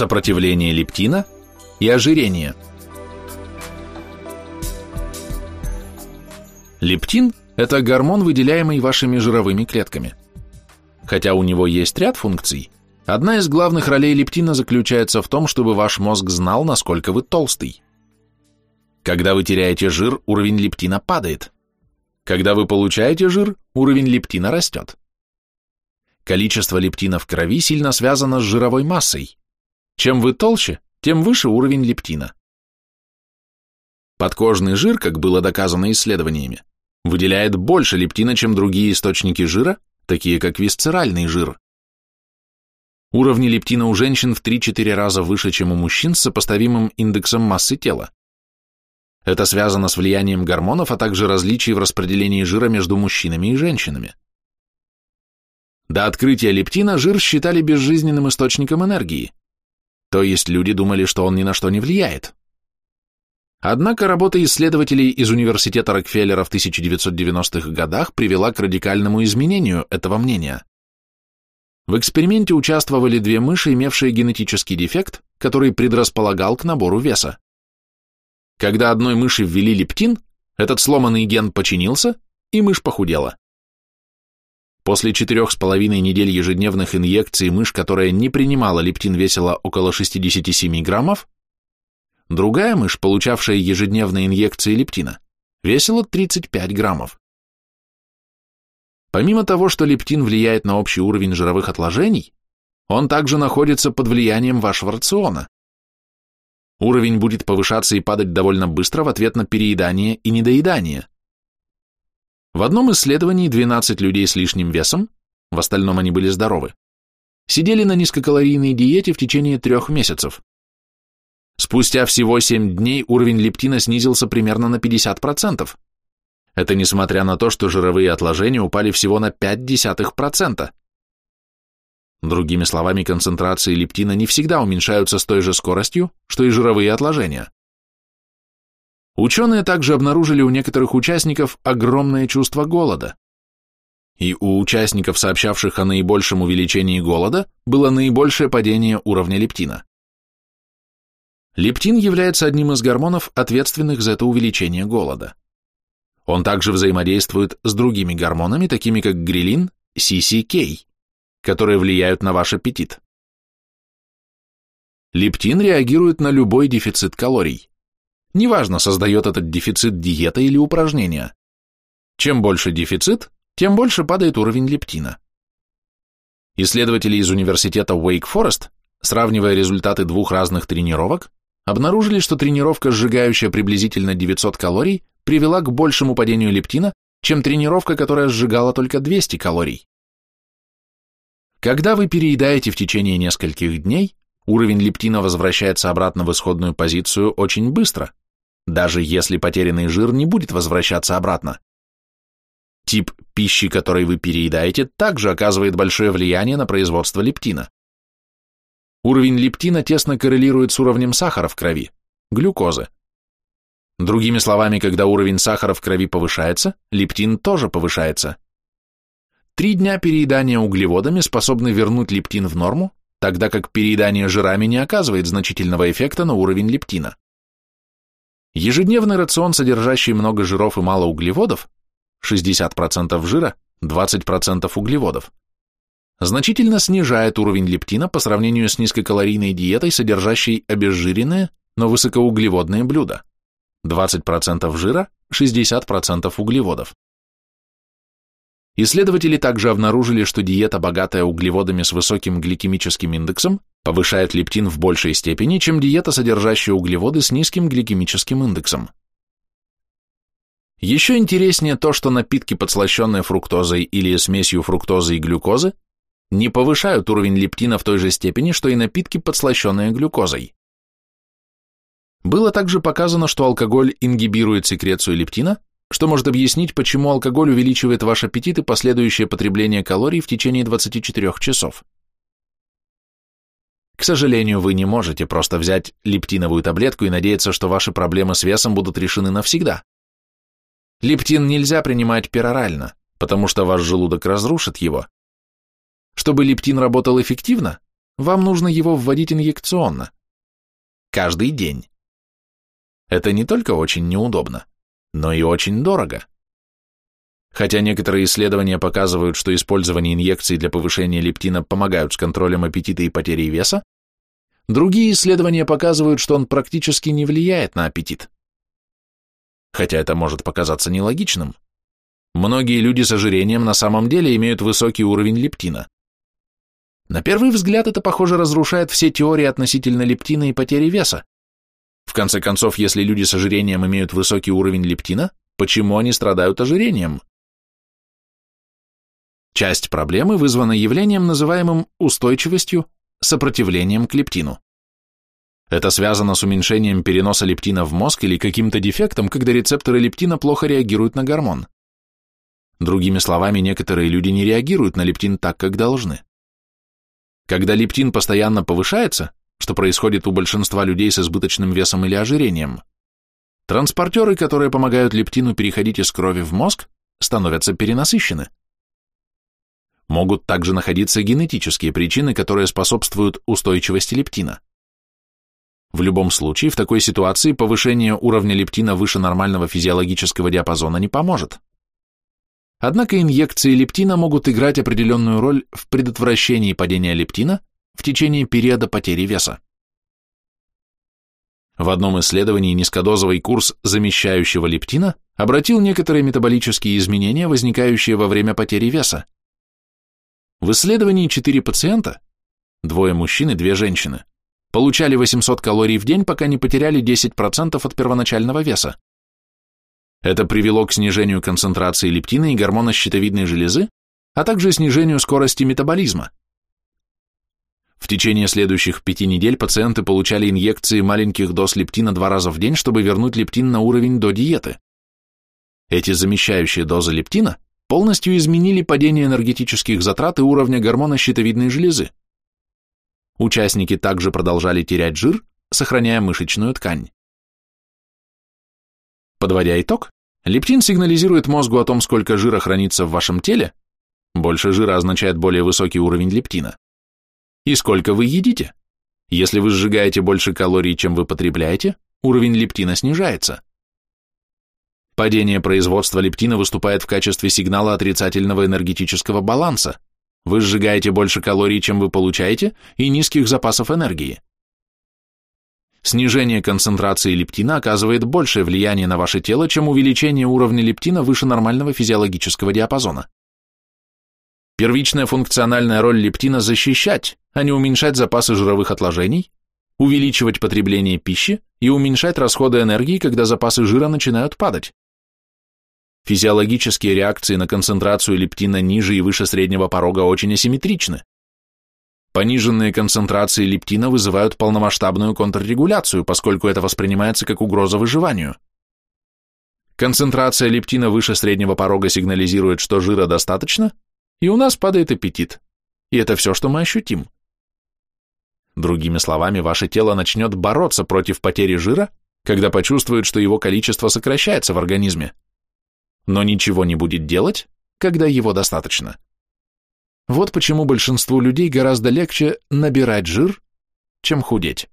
сопротивление лептина и ожирение. Лептин – это гормон, выделяемый вашими жировыми клетками. Хотя у него есть ряд функций, одна из главных ролей лептина заключается в том, чтобы ваш мозг знал, насколько вы толстый. Когда вы теряете жир, уровень лептина падает. Когда вы получаете жир, уровень лептина растет. Количество лептина в крови сильно связано с жировой массой. Чем вы толще, тем выше уровень лептина. Подкожный жир, как было доказано исследованиями, выделяет больше лептина, чем другие источники жира, такие как висцеральный жир. Уровни лептина у женщин в 3-4 раза выше, чем у мужчин с сопоставимым индексом массы тела. Это связано с влиянием гормонов, а также различий в распределении жира между мужчинами и женщинами. До открытия лептина жир считали безжизненным источником энергии, то есть люди думали, что он ни на что не влияет. Однако работа исследователей из университета Рокфеллера в 1990-х годах привела к радикальному изменению этого мнения. В эксперименте участвовали две мыши, имевшие генетический дефект, который предрасполагал к набору веса. Когда одной мыши ввели лептин, этот сломанный ген починился, и мышь похудела. После четырех с половиной недель ежедневных инъекций мышь, которая не принимала лептин, весила около 67 граммов, другая мышь, получавшая ежедневные инъекции лептина, весила 35 граммов. Помимо того, что лептин влияет на общий уровень жировых отложений, он также находится под влиянием вашего рациона. Уровень будет повышаться и падать довольно быстро в ответ на переедание и недоедание. В одном исследовании 12 людей с лишним весом, в остальном они были здоровы, сидели на низкокалорийной диете в течение трех месяцев. Спустя всего 7 дней уровень лептина снизился примерно на 50%. Это несмотря на то, что жировые отложения упали всего на 0,5%. Другими словами, концентрации лептина не всегда уменьшаются с той же скоростью, что и жировые отложения. Ученые также обнаружили у некоторых участников огромное чувство голода. И у участников, сообщавших о наибольшем увеличении голода, было наибольшее падение уровня лептина. Лептин является одним из гормонов, ответственных за это увеличение голода. Он также взаимодействует с другими гормонами, такими как грилин, CCK которые влияют на ваш аппетит. Лептин реагирует на любой дефицит калорий. Неважно, создает этот дефицит диета или упражнения. Чем больше дефицит, тем больше падает уровень лептина. Исследователи из университета Wake Forest, сравнивая результаты двух разных тренировок, обнаружили, что тренировка, сжигающая приблизительно 900 калорий, привела к большему падению лептина, чем тренировка, которая сжигала только 200 калорий. Когда вы переедаете в течение нескольких дней, уровень лептина возвращается обратно в исходную позицию очень быстро, даже если потерянный жир не будет возвращаться обратно. Тип пищи, которой вы переедаете, также оказывает большое влияние на производство лептина. Уровень лептина тесно коррелирует с уровнем сахара в крови, глюкозы. Другими словами, когда уровень сахара в крови повышается, лептин тоже повышается. Три дня переедания углеводами способны вернуть лептин в норму, тогда как переедание жирами не оказывает значительного эффекта на уровень лептина. Ежедневный рацион, содержащий много жиров и мало углеводов, 60% жира, 20% углеводов, значительно снижает уровень лептина по сравнению с низкокалорийной диетой, содержащей обезжиренные, но высокоуглеводные блюда, 20% жира, 60% углеводов. Исследователи также обнаружили, что диета, богатая углеводами с высоким гликемическим индексом, повышает лептин в большей степени, чем диета, содержащая углеводы с низким гликемическим индексом. Еще интереснее то, что напитки, подслащенные фруктозой или смесью фруктозы и глюкозы, не повышают уровень лептина в той же степени, что и напитки, подслащенные глюкозой. Было также показано, что алкоголь ингибирует секрецию лептина, что может объяснить, почему алкоголь увеличивает ваш аппетит и последующее потребление калорий в течение 24 часов. К сожалению, вы не можете просто взять лептиновую таблетку и надеяться, что ваши проблемы с весом будут решены навсегда. Лептин нельзя принимать перорально, потому что ваш желудок разрушит его. Чтобы лептин работал эффективно, вам нужно его вводить инъекционно. Каждый день. Это не только очень неудобно, но и очень дорого. Хотя некоторые исследования показывают, что использование инъекций для повышения лептина помогают с контролем аппетита и потерей веса, другие исследования показывают, что он практически не влияет на аппетит. Хотя это может показаться нелогичным. Многие люди с ожирением на самом деле имеют высокий уровень лептина. На первый взгляд это, похоже, разрушает все теории относительно лептина и потери веса. В конце концов, если люди с ожирением имеют высокий уровень лептина, почему они страдают ожирением? Часть проблемы вызвана явлением, называемым устойчивостью, сопротивлением к лептину. Это связано с уменьшением переноса лептина в мозг или каким-то дефектом, когда рецепторы лептина плохо реагируют на гормон. Другими словами, некоторые люди не реагируют на лептин так, как должны. Когда лептин постоянно повышается, что происходит у большинства людей с избыточным весом или ожирением, транспортеры, которые помогают лептину переходить из крови в мозг, становятся перенасыщены. Могут также находиться генетические причины, которые способствуют устойчивости лептина. В любом случае, в такой ситуации повышение уровня лептина выше нормального физиологического диапазона не поможет. Однако инъекции лептина могут играть определенную роль в предотвращении падения лептина в течение периода потери веса. В одном исследовании низкодозовый курс замещающего лептина обратил некоторые метаболические изменения, возникающие во время потери веса. В исследовании 4 пациента, двое мужчин и две женщины, получали 800 калорий в день, пока не потеряли 10% от первоначального веса. Это привело к снижению концентрации лептина и гормона щитовидной железы, а также снижению скорости метаболизма. В течение следующих пяти недель пациенты получали инъекции маленьких доз лептина два раза в день, чтобы вернуть лептин на уровень до диеты. Эти замещающие дозы лептина полностью изменили падение энергетических затрат и уровня гормона щитовидной железы. Участники также продолжали терять жир, сохраняя мышечную ткань. Подводя итог, лептин сигнализирует мозгу о том, сколько жира хранится в вашем теле, больше жира означает более высокий уровень лептина, и сколько вы едите. Если вы сжигаете больше калорий, чем вы потребляете, уровень лептина снижается. Падение производства лептина выступает в качестве сигнала отрицательного энергетического баланса. Вы сжигаете больше калорий, чем вы получаете, и низких запасов энергии. Снижение концентрации лептина оказывает большее влияние на ваше тело, чем увеличение уровня лептина выше нормального физиологического диапазона. Первичная функциональная роль лептина – защищать, а не уменьшать запасы жировых отложений, увеличивать потребление пищи и уменьшать расходы энергии, когда запасы жира начинают падать. Физиологические реакции на концентрацию лептина ниже и выше среднего порога очень асимметричны. Пониженные концентрации лептина вызывают полномасштабную контррегуляцию, поскольку это воспринимается как угроза выживанию. Концентрация лептина выше среднего порога сигнализирует, что жира достаточно, и у нас падает аппетит. И это все, что мы ощутим. Другими словами, ваше тело начнет бороться против потери жира, когда почувствует, что его количество сокращается в организме. Но ничего не будет делать, когда его достаточно. Вот почему большинству людей гораздо легче набирать жир, чем худеть.